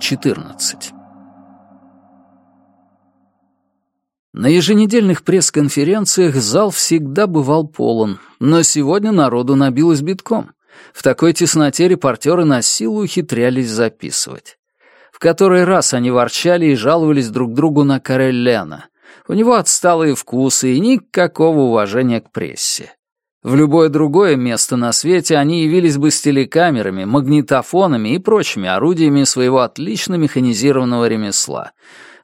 14. На еженедельных пресс-конференциях зал всегда бывал полон, но сегодня народу набилось битком. В такой тесноте репортеры на силу ухитрялись записывать. В который раз они ворчали и жаловались друг другу на Карелляна. У него отсталые вкусы и никакого уважения к прессе. В любое другое место на свете они явились бы с телекамерами, магнитофонами и прочими орудиями своего отлично механизированного ремесла.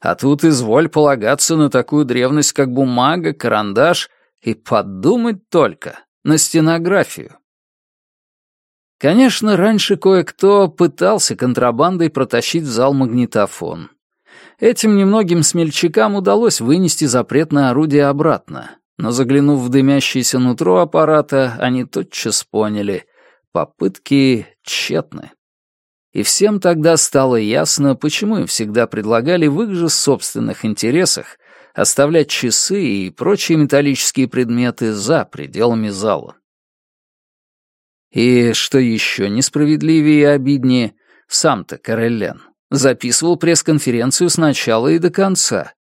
А тут изволь полагаться на такую древность, как бумага, карандаш и подумать только на стенографию. Конечно, раньше кое-кто пытался контрабандой протащить в зал магнитофон. Этим немногим смельчакам удалось вынести запретное орудие обратно, но заглянув в дымящееся нутро аппарата, они тотчас поняли — попытки тщетны. И всем тогда стало ясно, почему им всегда предлагали в их же собственных интересах оставлять часы и прочие металлические предметы за пределами зала. И, что еще несправедливее и обиднее, сам-то Кареллен записывал пресс-конференцию с начала и до конца,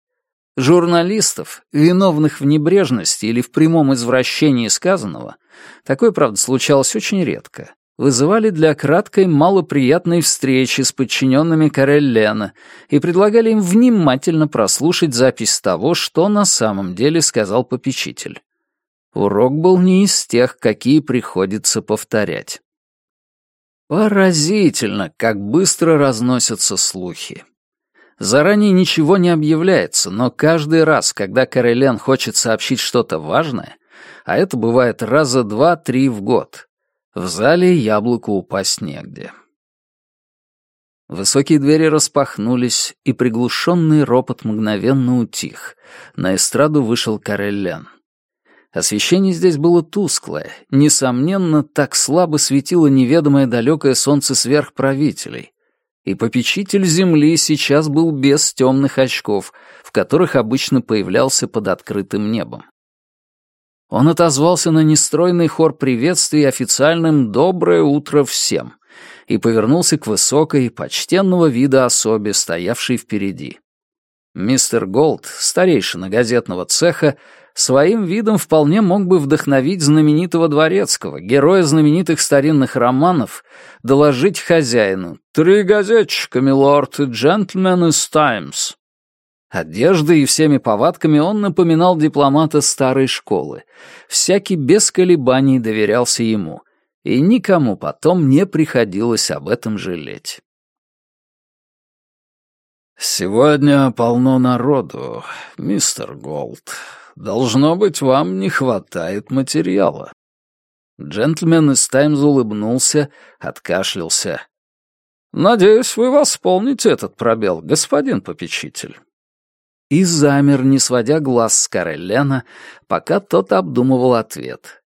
Журналистов, виновных в небрежности или в прямом извращении сказанного, такое, правда, случалось очень редко, вызывали для краткой малоприятной встречи с подчиненными Кареллена и предлагали им внимательно прослушать запись того, что на самом деле сказал попечитель. Урок был не из тех, какие приходится повторять. Поразительно, как быстро разносятся слухи. Заранее ничего не объявляется, но каждый раз, когда Карелен хочет сообщить что-то важное, а это бывает раза два-три в год, в зале яблоку упасть негде. Высокие двери распахнулись, и приглушенный ропот мгновенно утих. На эстраду вышел Карелен. Освещение здесь было тусклое. Несомненно, так слабо светило неведомое далекое солнце сверхправителей и попечитель земли сейчас был без темных очков, в которых обычно появлялся под открытым небом. Он отозвался на нестройный хор приветствий официальным «Доброе утро всем» и повернулся к высокой, почтенного вида особе, стоявшей впереди. Мистер Голд, старейшина газетного цеха, своим видом вполне мог бы вдохновить знаменитого дворецкого, героя знаменитых старинных романов, доложить хозяину «Три газетчика, милорд, и джентльмен из Таймс». Одеждой и всеми повадками он напоминал дипломата старой школы. Всякий без колебаний доверялся ему, и никому потом не приходилось об этом жалеть. «Сегодня полно народу, мистер Голд», Должно быть, вам не хватает материала». Джентльмен из Таймс улыбнулся, откашлялся. «Надеюсь, вы восполните этот пробел, господин попечитель». И замер, не сводя глаз с Карелена, пока тот обдумывал ответ.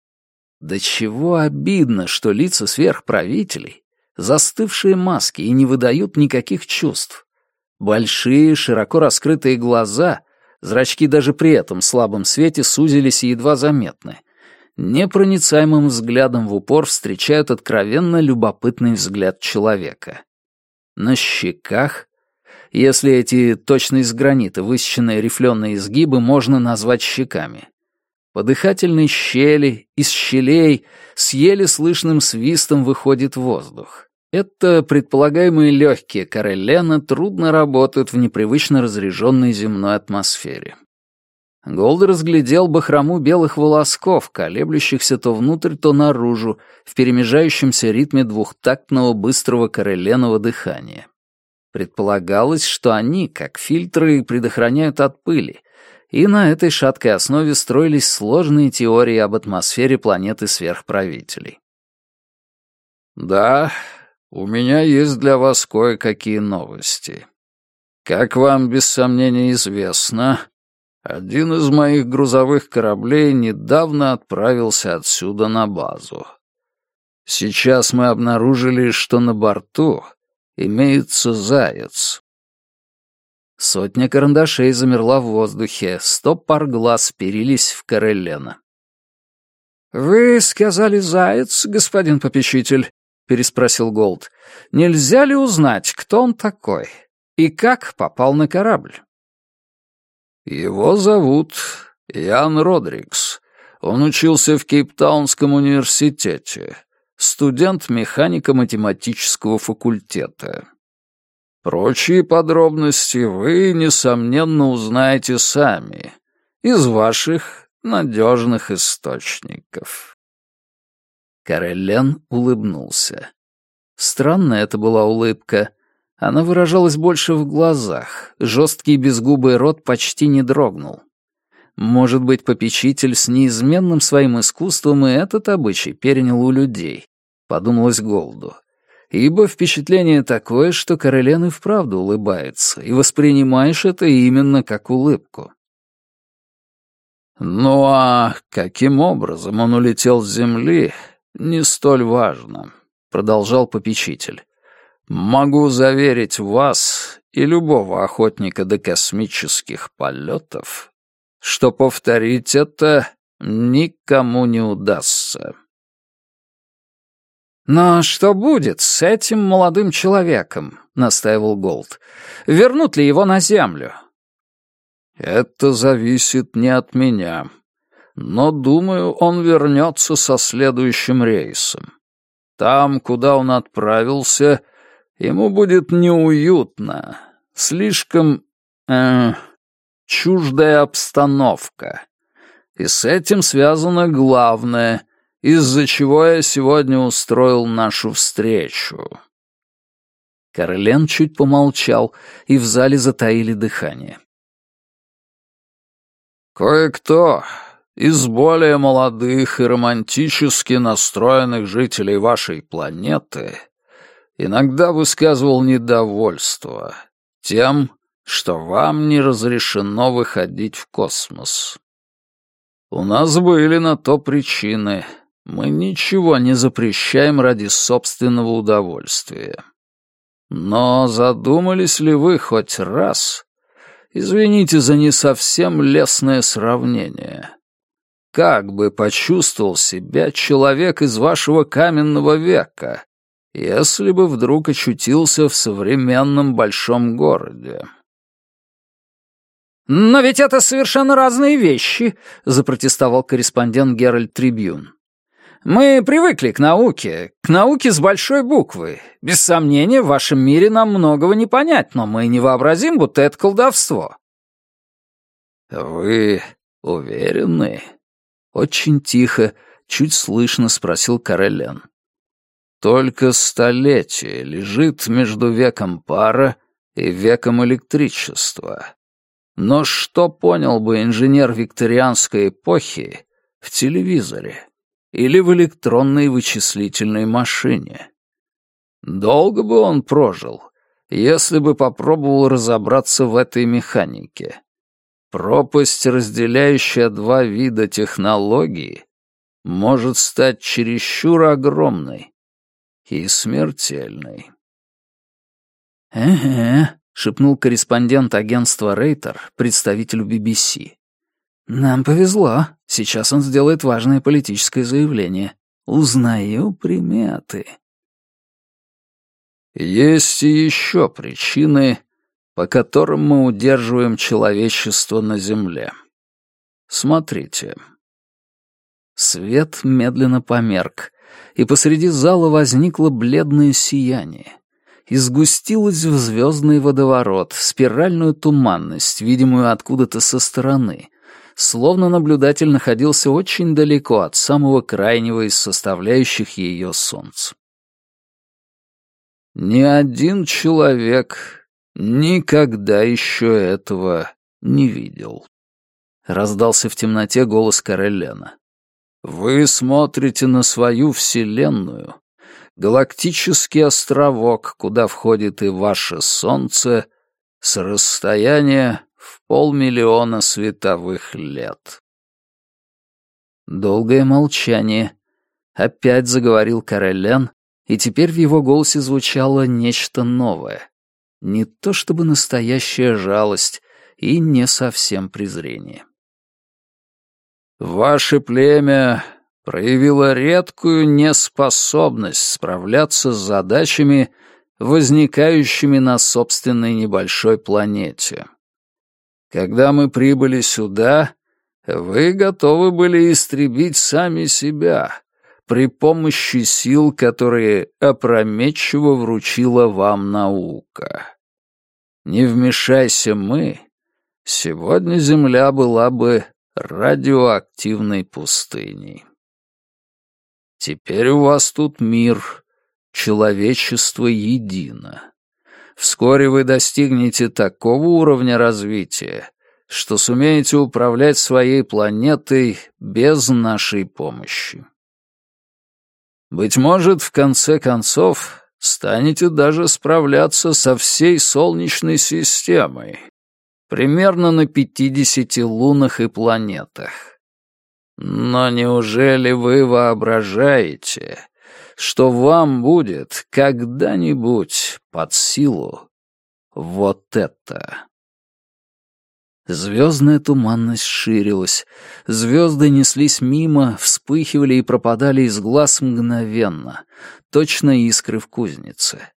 Да чего обидно, что лица сверхправителей, застывшие маски и не выдают никаких чувств. Большие, широко раскрытые глаза Зрачки даже при этом слабом свете сузились и едва заметны. Непроницаемым взглядом в упор встречают откровенно любопытный взгляд человека. На щеках, если эти точно из гранита высеченные рифленые изгибы можно назвать щеками, по дыхательной щели, из щелей, с еле слышным свистом выходит воздух. Это предполагаемые легкие Карелена трудно работают в непривычно разряженной земной атмосфере. Голд разглядел бахрому белых волосков, колеблющихся то внутрь, то наружу, в перемежающемся ритме двухтактного быстрого кареленого дыхания. Предполагалось, что они, как фильтры, предохраняют от пыли, и на этой шаткой основе строились сложные теории об атмосфере планеты сверхправителей. «Да, у меня есть для вас кое-какие новости. Как вам без сомнения известно, один из моих грузовых кораблей недавно отправился отсюда на базу. Сейчас мы обнаружили, что на борту имеется заяц. Сотня карандашей замерла в воздухе, сто пар глаз перились в Карелена. «Вы сказали заяц, господин попечитель?» — переспросил Голд. «Нельзя ли узнать, кто он такой и как попал на корабль?» «Его зовут Ян Родрикс. Он учился в Кейптаунском университете. Студент механико-математического факультета. Прочие подробности вы, несомненно, узнаете сами из ваших надежных источников». Карелен улыбнулся. Странная это была улыбка. Она выражалась больше в глазах. Жесткий безгубый рот почти не дрогнул. Может быть, попечитель с неизменным своим искусством и этот обычай перенял у людей, подумалось Голду. Ибо впечатление такое, что Карелен и вправду улыбается, и воспринимаешь это именно как улыбку. «Ну а каким образом он улетел с Земли, не столь важно», — продолжал попечитель. Могу заверить вас и любого охотника до космических полетов, что повторить это никому не удастся. «Но что будет с этим молодым человеком?» — настаивал Голд. «Вернут ли его на Землю?» «Это зависит не от меня. Но, думаю, он вернется со следующим рейсом. Там, куда он отправился, — Ему будет неуютно, слишком... Э, чуждая обстановка. И с этим связано главное, из-за чего я сегодня устроил нашу встречу. Карлен чуть помолчал, и в зале затаили дыхание. «Кое-кто из более молодых и романтически настроенных жителей вашей планеты иногда высказывал недовольство тем, что вам не разрешено выходить в космос. У нас были на то причины. Мы ничего не запрещаем ради собственного удовольствия. Но задумались ли вы хоть раз? Извините за не совсем лестное сравнение. Как бы почувствовал себя человек из вашего каменного века, если бы вдруг очутился в современном большом городе. «Но ведь это совершенно разные вещи», — запротестовал корреспондент Геральт Трибюн. «Мы привыкли к науке, к науке с большой буквы. Без сомнения, в вашем мире нам многого не понять, но мы не вообразим, будто это колдовство». «Вы уверены?» Очень тихо, чуть слышно спросил Карелен. Только столетие лежит между веком пара и веком электричества. Но что понял бы инженер викторианской эпохи в телевизоре или в электронной вычислительной машине? Долго бы он прожил, если бы попробовал разобраться в этой механике. Пропасть, разделяющая два вида технологии, может стать чересчур огромной, и смертельной. «Эге», — шепнул корреспондент агентства Рейтер, представителю BBC. «Нам повезло. Сейчас он сделает важное политическое заявление. Узнаю приметы». Есть и еще причины, по которым мы удерживаем человечество на Земле. Смотрите. Свет медленно померк, и посреди зала возникло бледное сияние. И сгустилось в звездный водоворот, спиральную туманность, видимую откуда-то со стороны, словно наблюдатель находился очень далеко от самого крайнего из составляющих ее солнц. Ни один человек никогда еще этого не видел. Раздался в темноте голос Карелена. Вы смотрите на свою Вселенную, галактический островок, куда входит и ваше Солнце, с расстояния в полмиллиона световых лет. Долгое молчание. Опять заговорил Карелен, и теперь в его голосе звучало нечто новое. Не то чтобы настоящая жалость и не совсем презрение. Ваше племя проявила редкую неспособность справляться с задачами, возникающими на собственной небольшой планете. Когда мы прибыли сюда, вы готовы были истребить сами себя при помощи сил, которые опрометчиво вручила вам наука. Не вмешайся мы, сегодня Земля была бы радиоактивной пустыней. Теперь у вас тут мир, человечество едино. Вскоре вы достигнете такого уровня развития, что сумеете управлять своей планетой без нашей помощи. Быть может, в конце концов, станете даже справляться со всей Солнечной системой, примерно на 50 лунах и планетах. Но неужели вы воображаете, что вам будет когда-нибудь под силу вот это? Звездная туманность ширилась. Звезды неслись мимо, вспыхивали и пропадали из глаз мгновенно, точно искры в кузнице.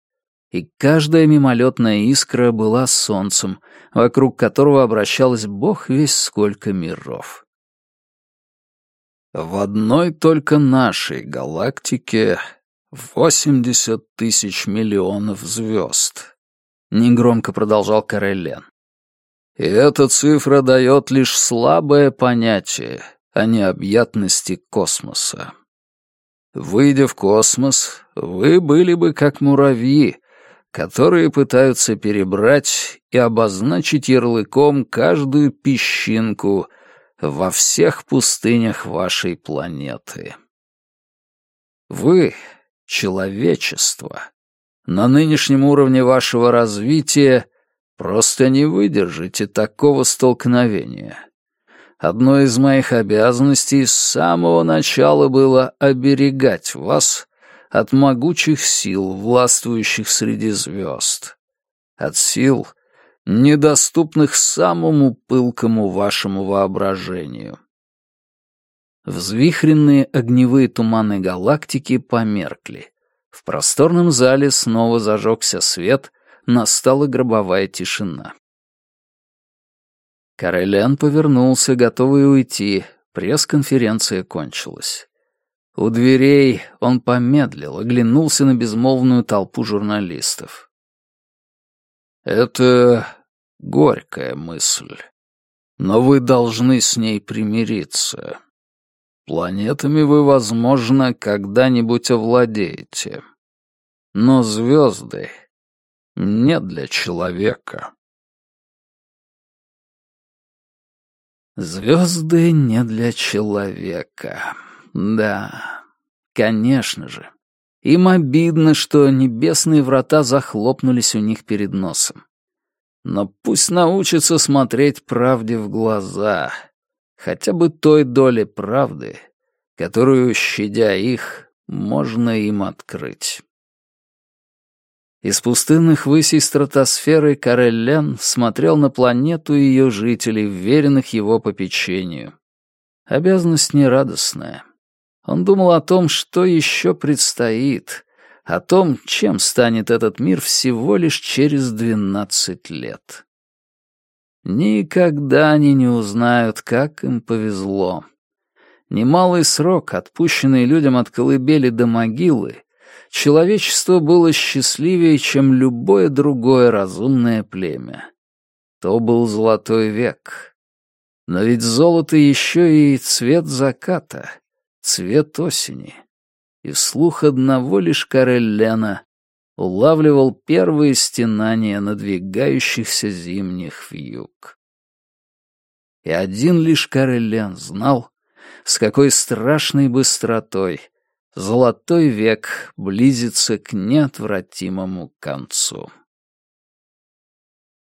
И каждая мимолетная искра была солнцем, вокруг которого обращалось бог весь сколько миров. В одной только нашей галактике 80 тысяч миллионов звезд. Негромко продолжал Карелен. И эта цифра дает лишь слабое понятие о необъятности космоса. Выйдя в космос, вы были бы как муравьи, которые пытаются перебрать и обозначить ярлыком каждую песчинку во всех пустынях вашей планеты. Вы, человечество, на нынешнем уровне вашего развития Просто не выдержите такого столкновения. Одной из моих обязанностей с самого начала было оберегать вас от могучих сил, властвующих среди звезд. От сил, недоступных самому пылкому вашему воображению. Взвихренные огневые туманы галактики померкли. В просторном зале снова зажегся свет, настала гробовая тишина. Карелиан повернулся, готовый уйти. Пресс-конференция кончилась. У дверей он помедлил, оглянулся на безмолвную толпу журналистов. «Это горькая мысль, но вы должны с ней примириться. Планетами вы, возможно, когда-нибудь овладеете. Но звезды не для человека. Звезды не для человека. Да, конечно же. Им обидно, что небесные врата захлопнулись у них перед носом. Но пусть научатся смотреть правде в глаза, хотя бы той доли правды, которую, щадя их, можно им открыть. Из пустынных высей стратосферы Кареллен смотрел на планету и ее жителей, вверенных его попечению. Обязанность нерадостная. Он думал о том, что еще предстоит, о том, чем станет этот мир всего лишь через двенадцать лет. Никогда они не узнают, как им повезло. Немалый срок, отпущенный людям от колыбели до могилы, человечество было счастливее, чем любое другое разумное племя. То был золотой век. Но ведь золото еще и цвет заката, цвет осени. И слух одного лишь Кареллена улавливал первые стенания надвигающихся зимних вьюг. И один лишь Кареллен знал, с какой страшной быстротой — Золотой век близится к неотвратимому концу.